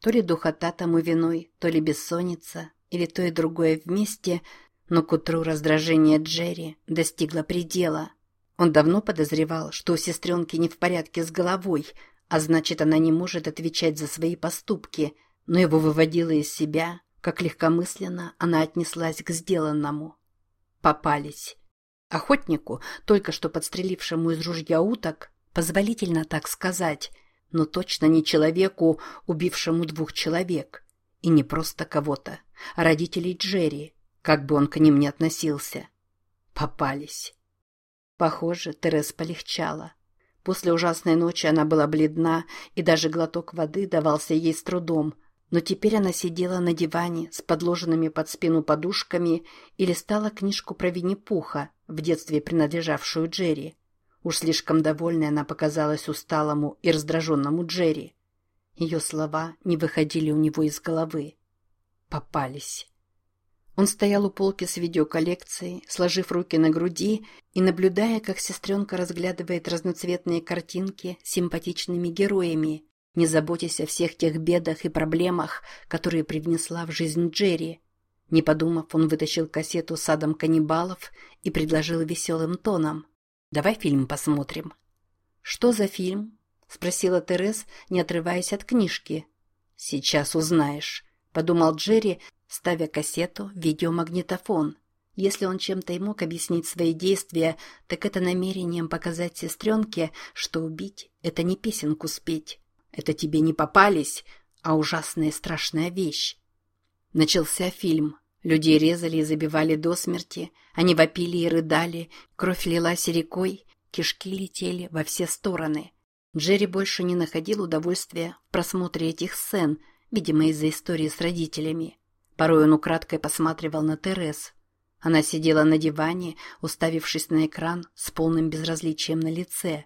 То ли духота тому виной, то ли бессонница, или то и другое вместе, но к утру раздражение Джерри достигло предела. Он давно подозревал, что у сестренки не в порядке с головой, а значит, она не может отвечать за свои поступки, но его выводило из себя, как легкомысленно она отнеслась к сделанному. Попались. Охотнику, только что подстрелившему из ружья уток, позволительно так сказать, но точно не человеку, убившему двух человек. И не просто кого-то, а родителей Джерри, как бы он к ним ни относился. Попались. Похоже, Терес полегчала. После ужасной ночи она была бледна, и даже глоток воды давался ей с трудом. Но теперь она сидела на диване с подложенными под спину подушками и листала книжку про Винни-Пуха, в детстве принадлежавшую Джерри. Уж слишком довольной она показалась усталому и раздраженному Джерри. Ее слова не выходили у него из головы. Попались. Он стоял у полки с видеоколлекцией, сложив руки на груди и наблюдая, как сестренка разглядывает разноцветные картинки с симпатичными героями, не заботясь о всех тех бедах и проблемах, которые привнесла в жизнь Джерри. Не подумав, он вытащил кассету с адом каннибалов и предложил веселым тоном. «Давай фильм посмотрим». «Что за фильм?» — спросила Терес, не отрываясь от книжки. «Сейчас узнаешь», — подумал Джерри, ставя кассету в видеомагнитофон. Если он чем-то и мог объяснить свои действия, так это намерением показать сестренке, что убить — это не песенку спеть. Это тебе не попались, а ужасная и страшная вещь. Начался фильм. Людей резали и забивали до смерти, они вопили и рыдали, кровь лилась рекой, кишки летели во все стороны. Джерри больше не находил удовольствия в просмотре этих сцен, видимо, из-за истории с родителями. Порой он украдкой посматривал на Терес. Она сидела на диване, уставившись на экран с полным безразличием на лице.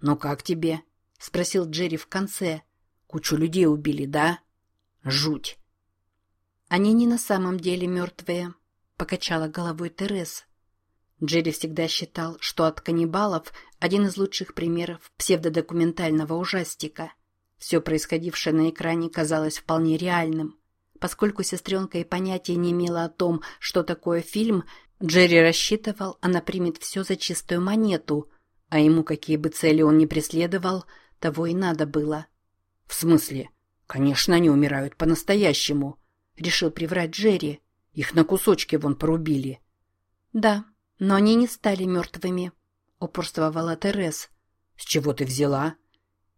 «Ну как тебе?» — спросил Джерри в конце. «Кучу людей убили, да?» «Жуть!» «Они не на самом деле мертвые», — покачала головой Терес. Джерри всегда считал, что от каннибалов один из лучших примеров псевдодокументального ужастика. Все происходившее на экране казалось вполне реальным. Поскольку сестренка и понятия не имела о том, что такое фильм, Джерри рассчитывал, она примет все за чистую монету, а ему, какие бы цели он ни преследовал, того и надо было. «В смысле? Конечно, они умирают по-настоящему», — решил приврать Джерри. «Их на кусочки вон порубили». «Да, но они не стали мертвыми», — упорствовала Терес. «С чего ты взяла?»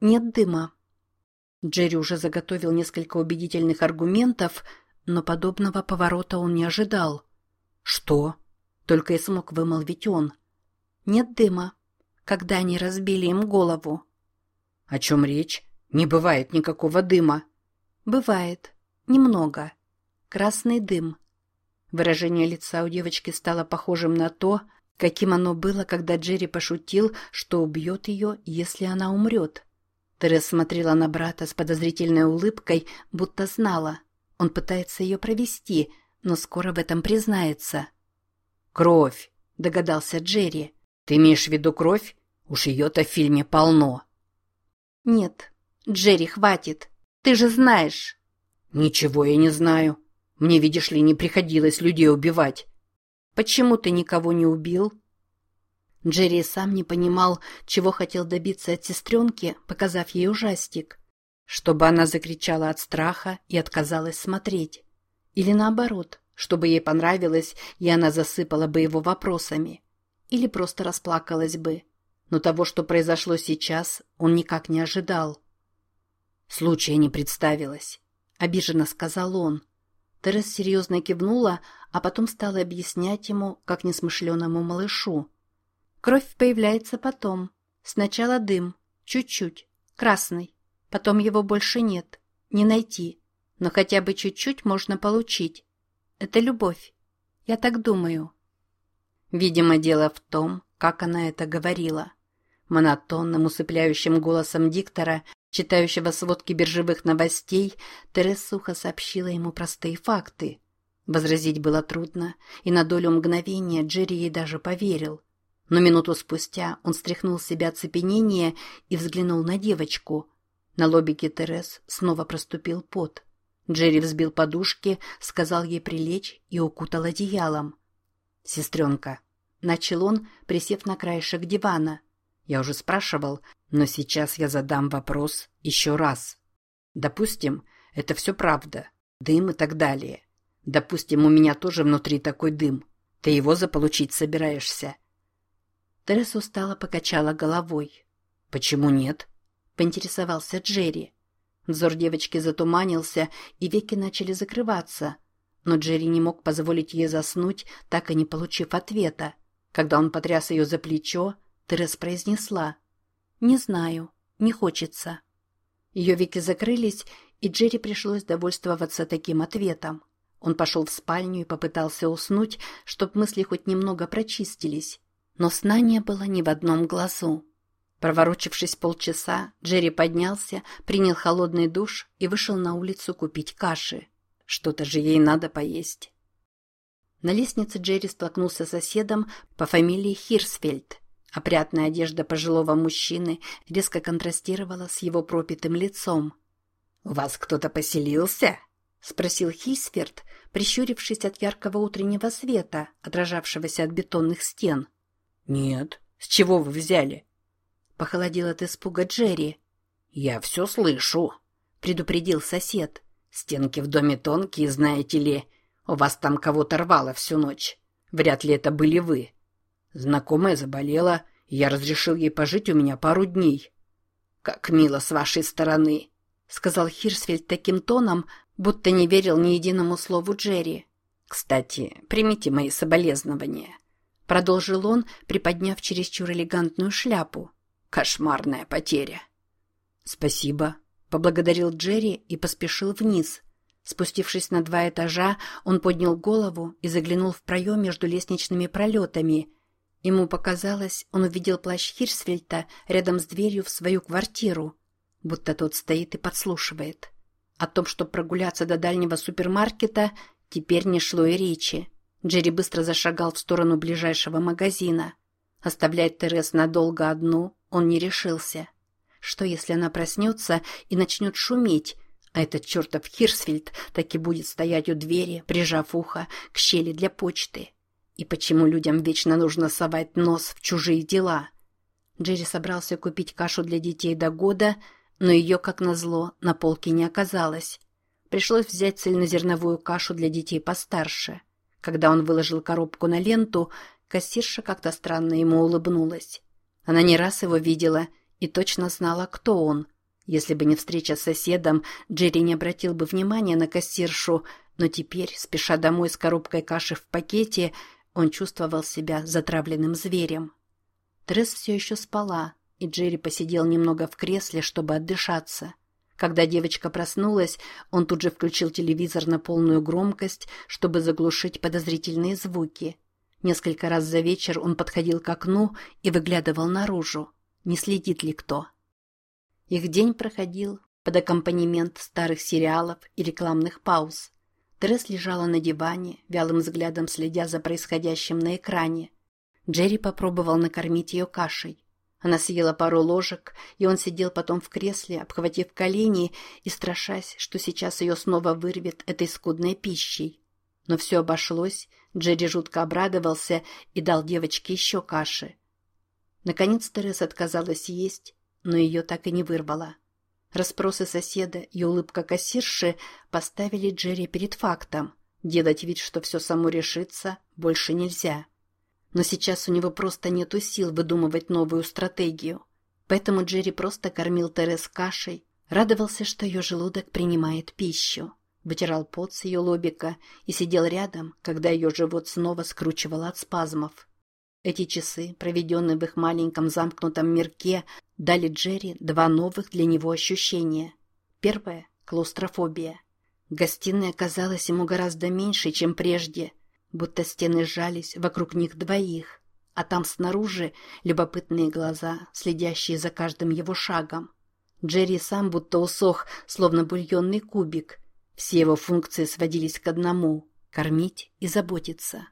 «Нет дыма», Джерри уже заготовил несколько убедительных аргументов, но подобного поворота он не ожидал. «Что?» — только и смог вымолвить он. «Нет дыма. Когда они разбили им голову». «О чем речь? Не бывает никакого дыма». «Бывает. Немного. Красный дым». Выражение лица у девочки стало похожим на то, каким оно было, когда Джерри пошутил, что убьет ее, если она умрет. Терес смотрела на брата с подозрительной улыбкой, будто знала. Он пытается ее провести, но скоро в этом признается. «Кровь», — догадался Джерри. «Ты имеешь в виду кровь? Уж ее-то в фильме полно». «Нет, Джерри, хватит. Ты же знаешь». «Ничего я не знаю. Мне, видишь ли, не приходилось людей убивать». «Почему ты никого не убил?» Джерри сам не понимал, чего хотел добиться от сестренки, показав ей ужастик. Чтобы она закричала от страха и отказалась смотреть. Или наоборот, чтобы ей понравилось, и она засыпала бы его вопросами. Или просто расплакалась бы. Но того, что произошло сейчас, он никак не ожидал. «Случая не представилось», — обиженно сказал он. Терес серьезно кивнула, а потом стала объяснять ему, как несмышленому малышу. Кровь появляется потом. Сначала дым, чуть-чуть, красный. Потом его больше нет, не найти. Но хотя бы чуть-чуть можно получить. Это любовь. Я так думаю. Видимо, дело в том, как она это говорила. Монотонным, усыпляющим голосом диктора, читающего сводки биржевых новостей, Терес сухо сообщила ему простые факты. Возразить было трудно, и на долю мгновения Джерри ей даже поверил. Но минуту спустя он стряхнул с себя оцепенение и взглянул на девочку. На лобике Терес снова проступил пот. Джерри взбил подушки, сказал ей прилечь и укутал одеялом. «Сестренка», — начал он, присев на краешек дивана. «Я уже спрашивал, но сейчас я задам вопрос еще раз. Допустим, это все правда, дым и так далее. Допустим, у меня тоже внутри такой дым. Ты его заполучить собираешься?» Терес устало покачала головой. «Почему нет?» — поинтересовался Джерри. Взор девочки затуманился, и веки начали закрываться. Но Джерри не мог позволить ей заснуть, так и не получив ответа. Когда он потряс ее за плечо, Терес произнесла. «Не знаю. Не хочется». Ее веки закрылись, и Джерри пришлось довольствоваться таким ответом. Он пошел в спальню и попытался уснуть, чтобы мысли хоть немного прочистились. Но сна не было ни в одном глазу. Проворочившись полчаса, Джерри поднялся, принял холодный душ и вышел на улицу купить каши. Что-то же ей надо поесть. На лестнице Джерри столкнулся с соседом по фамилии Хирсфельд. Опрятная одежда пожилого мужчины резко контрастировала с его пропитым лицом. «У вас кто-то поселился?» — спросил Хисферд, прищурившись от яркого утреннего света, отражавшегося от бетонных стен. «Нет. С чего вы взяли?» Похолодел от испуга Джерри. «Я все слышу», — предупредил сосед. «Стенки в доме тонкие, знаете ли. У вас там кого-то рвало всю ночь. Вряд ли это были вы. Знакомая заболела, и я разрешил ей пожить у меня пару дней». «Как мило с вашей стороны», — сказал Хирсфельд таким тоном, будто не верил ни единому слову Джерри. «Кстати, примите мои соболезнования», — продолжил он, приподняв чересчур элегантную шляпу. Кошмарная потеря. Спасибо, поблагодарил Джерри и поспешил вниз. Спустившись на два этажа, он поднял голову и заглянул в проем между лестничными пролетами. Ему показалось, он увидел плащ Хирсфельта рядом с дверью в свою квартиру, будто тот стоит и подслушивает. О том, чтобы прогуляться до дальнего супермаркета, теперь не шло и речи. Джерри быстро зашагал в сторону ближайшего магазина. Оставлять Терес надолго одну он не решился. Что, если она проснется и начнет шуметь, а этот чертов Хирсфильд так и будет стоять у двери, прижав ухо к щели для почты? И почему людям вечно нужно совать нос в чужие дела? Джерри собрался купить кашу для детей до года, но ее, как назло, на полке не оказалось. Пришлось взять цельнозерновую кашу для детей постарше. Когда он выложил коробку на ленту, кассирша как-то странно ему улыбнулась. Она не раз его видела и точно знала, кто он. Если бы не встреча с соседом, Джерри не обратил бы внимания на кассиршу, но теперь, спеша домой с коробкой каши в пакете, он чувствовал себя затравленным зверем. Тресс все еще спала, и Джерри посидел немного в кресле, чтобы отдышаться. Когда девочка проснулась, он тут же включил телевизор на полную громкость, чтобы заглушить подозрительные звуки – Несколько раз за вечер он подходил к окну и выглядывал наружу, не следит ли кто. Их день проходил под аккомпанемент старых сериалов и рекламных пауз. Терес лежала на диване, вялым взглядом следя за происходящим на экране. Джерри попробовал накормить ее кашей. Она съела пару ложек, и он сидел потом в кресле, обхватив колени и страшась, что сейчас ее снова вырвет этой скудной пищей. Но все обошлось, Джерри жутко обрадовался и дал девочке еще каши. Наконец Терес отказалась есть, но ее так и не вырвала. Распросы соседа и улыбка кассирши поставили Джерри перед фактом. Делать вид, что все само решится, больше нельзя. Но сейчас у него просто нету сил выдумывать новую стратегию. Поэтому Джерри просто кормил Терес кашей, радовался, что ее желудок принимает пищу вытирал пот с ее лобика и сидел рядом, когда ее живот снова скручивало от спазмов. Эти часы, проведенные в их маленьком замкнутом мирке, дали Джерри два новых для него ощущения. Первое – клаустрофобия. Гостиная казалась ему гораздо меньше, чем прежде, будто стены сжались вокруг них двоих, а там снаружи любопытные глаза, следящие за каждым его шагом. Джерри сам будто усох, словно бульонный кубик – все его функции сводились к одному – кормить и заботиться.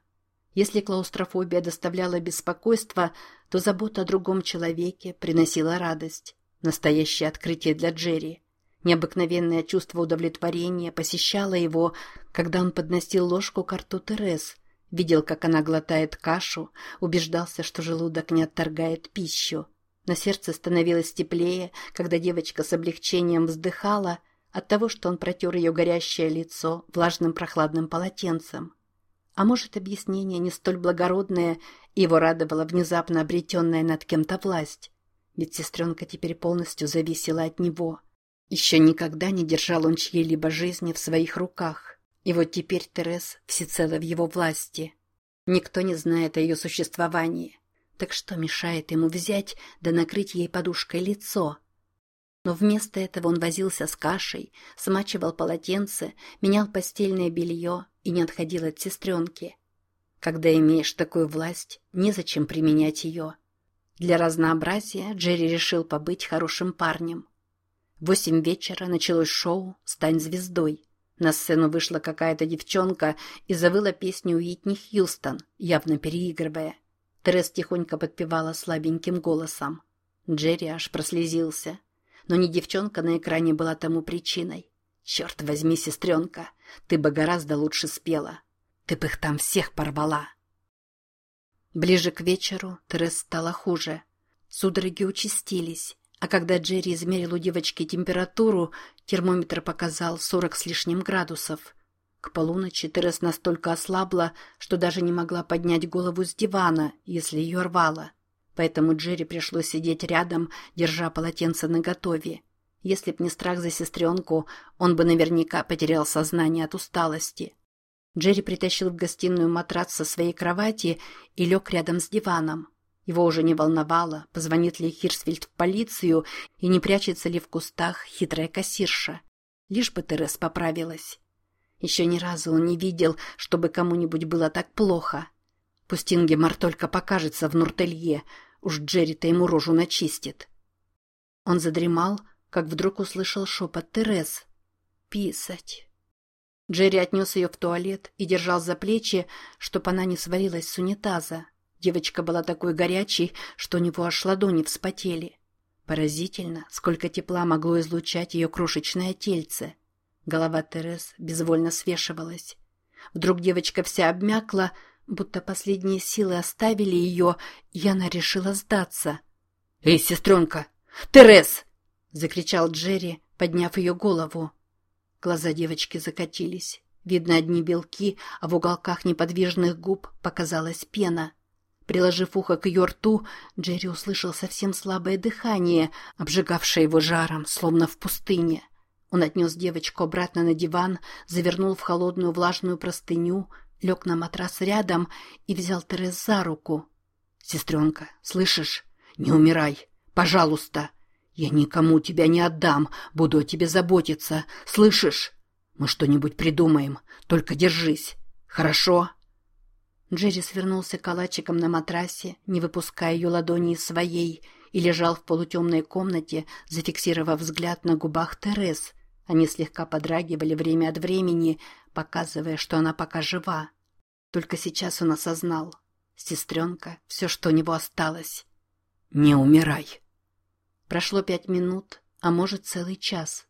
Если клаустрофобия доставляла беспокойство, то забота о другом человеке приносила радость. Настоящее открытие для Джерри. Необыкновенное чувство удовлетворения посещало его, когда он подносил ложку к рту Терес, видел, как она глотает кашу, убеждался, что желудок не отторгает пищу. На сердце становилось теплее, когда девочка с облегчением вздыхала от того, что он протер ее горящее лицо влажным прохладным полотенцем. А может, объяснение не столь благородное, его радовала внезапно обретенная над кем-то власть. Ведь сестренка теперь полностью зависела от него. Еще никогда не держал он чьей-либо жизни в своих руках. И вот теперь Терес всецело в его власти. Никто не знает о ее существовании. Так что мешает ему взять да накрыть ей подушкой лицо? Но вместо этого он возился с кашей, смачивал полотенце, менял постельное белье и не отходил от сестренки. Когда имеешь такую власть, незачем применять ее. Для разнообразия Джерри решил побыть хорошим парнем. В восемь вечера началось шоу «Стань звездой». На сцену вышла какая-то девчонка и завыла песню Уитни Хьюстон, явно переигрывая. Терес тихонько подпевала слабеньким голосом. Джерри аж прослезился. Но не девчонка на экране была тому причиной. «Черт возьми, сестренка, ты бы гораздо лучше спела. Ты бы их там всех порвала». Ближе к вечеру Терес стала хуже. Судороги участились, а когда Джерри измерил у девочки температуру, термометр показал сорок с лишним градусов. К полуночи Терес настолько ослабла, что даже не могла поднять голову с дивана, если ее рвало. Поэтому Джерри пришлось сидеть рядом, держа полотенце наготове. Если б не страх за сестренку, он бы наверняка потерял сознание от усталости. Джерри притащил в гостиную матрац со своей кровати и лег рядом с диваном. Его уже не волновало, позвонит ли Хирсфильд в полицию и не прячется ли в кустах хитрая кассирша. Лишь бы Терес поправилась. Еще ни разу он не видел, чтобы кому-нибудь было так плохо. Пусть Ингемар только покажется в Нуртелье, уж Джерри-то ему рожу начистит. Он задремал, как вдруг услышал шепот Терес. «Писать». Джерри отнес ее в туалет и держал за плечи, чтоб она не свалилась с унитаза. Девочка была такой горячей, что у него аж ладони вспотели. Поразительно, сколько тепла могло излучать ее крошечное тельце. Голова Терес безвольно свешивалась. Вдруг девочка вся обмякла, будто последние силы оставили ее, и она решила сдаться. «Эй, сестренка! Терес!» — закричал Джерри, подняв ее голову. Глаза девочки закатились. Видно одни белки, а в уголках неподвижных губ показалась пена. Приложив ухо к ее рту, Джерри услышал совсем слабое дыхание, обжигавшее его жаром, словно в пустыне. Он отнес девочку обратно на диван, завернул в холодную влажную простыню, лег на матрас рядом и взял Терез за руку. «Сестренка, слышишь? Не умирай! Пожалуйста! Я никому тебя не отдам, буду о тебе заботиться, слышишь? Мы что-нибудь придумаем, только держись, хорошо?» Джерри свернулся калачиком на матрасе, не выпуская ее ладони из своей, и лежал в полутемной комнате, зафиксировав взгляд на губах Терез, они слегка подрагивали время от времени, показывая, что она пока жива. Только сейчас он осознал. Сестренка, все, что у него осталось. «Не умирай!» Прошло пять минут, а может целый час.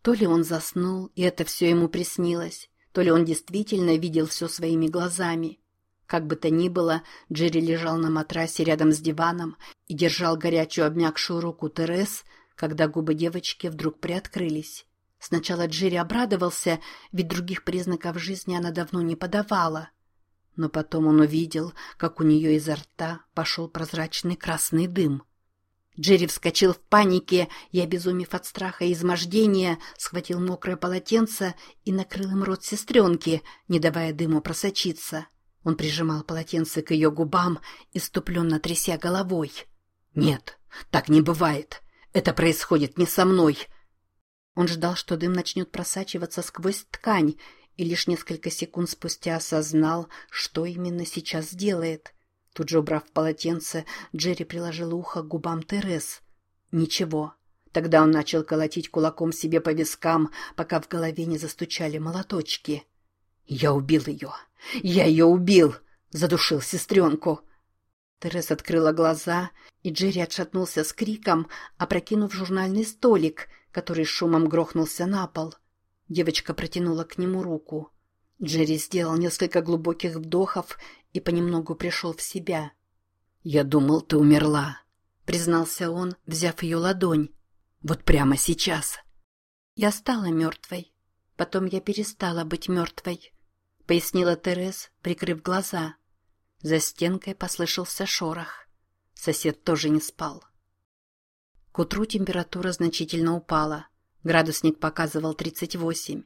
То ли он заснул, и это все ему приснилось, то ли он действительно видел все своими глазами. Как бы то ни было, Джерри лежал на матрасе рядом с диваном и держал горячую обмякшую руку Терес, когда губы девочки вдруг приоткрылись. Сначала Джерри обрадовался, ведь других признаков жизни она давно не подавала. Но потом он увидел, как у нее изо рта пошел прозрачный красный дым. Джерри вскочил в панике и, обезумев от страха и измождения, схватил мокрое полотенце и накрыл им рот сестренки, не давая дыму просочиться. Он прижимал полотенце к ее губам, иступленно тряся головой. «Нет, так не бывает. Это происходит не со мной. Он ждал, что дым начнет просачиваться сквозь ткань, и лишь несколько секунд спустя осознал, что именно сейчас делает. Тут же, убрав полотенце, Джерри приложил ухо к губам Терес. Ничего. Тогда он начал колотить кулаком себе по вискам, пока в голове не застучали молоточки. «Я убил ее! Я ее убил!» — задушил сестренку. Терес открыла глаза, и Джерри отшатнулся с криком, опрокинув журнальный столик — который шумом грохнулся на пол. Девочка протянула к нему руку. Джерри сделал несколько глубоких вдохов и понемногу пришел в себя. «Я думал, ты умерла», — признался он, взяв ее ладонь. «Вот прямо сейчас». «Я стала мертвой. Потом я перестала быть мертвой», — пояснила Терез, прикрыв глаза. За стенкой послышался шорох. Сосед тоже не спал. К утру температура значительно упала. Градусник показывал 38.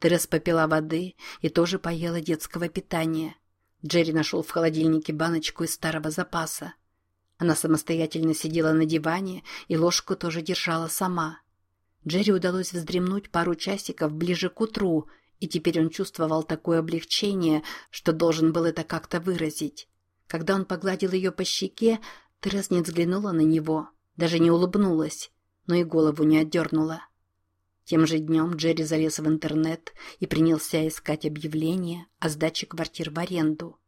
Терес попила воды и тоже поела детского питания. Джерри нашел в холодильнике баночку из старого запаса. Она самостоятельно сидела на диване и ложку тоже держала сама. Джерри удалось вздремнуть пару часиков ближе к утру, и теперь он чувствовал такое облегчение, что должен был это как-то выразить. Когда он погладил ее по щеке, Терес не взглянула на него. Даже не улыбнулась, но и голову не отдернула. Тем же днем Джерри залез в интернет и принялся искать объявления о сдаче квартир в аренду.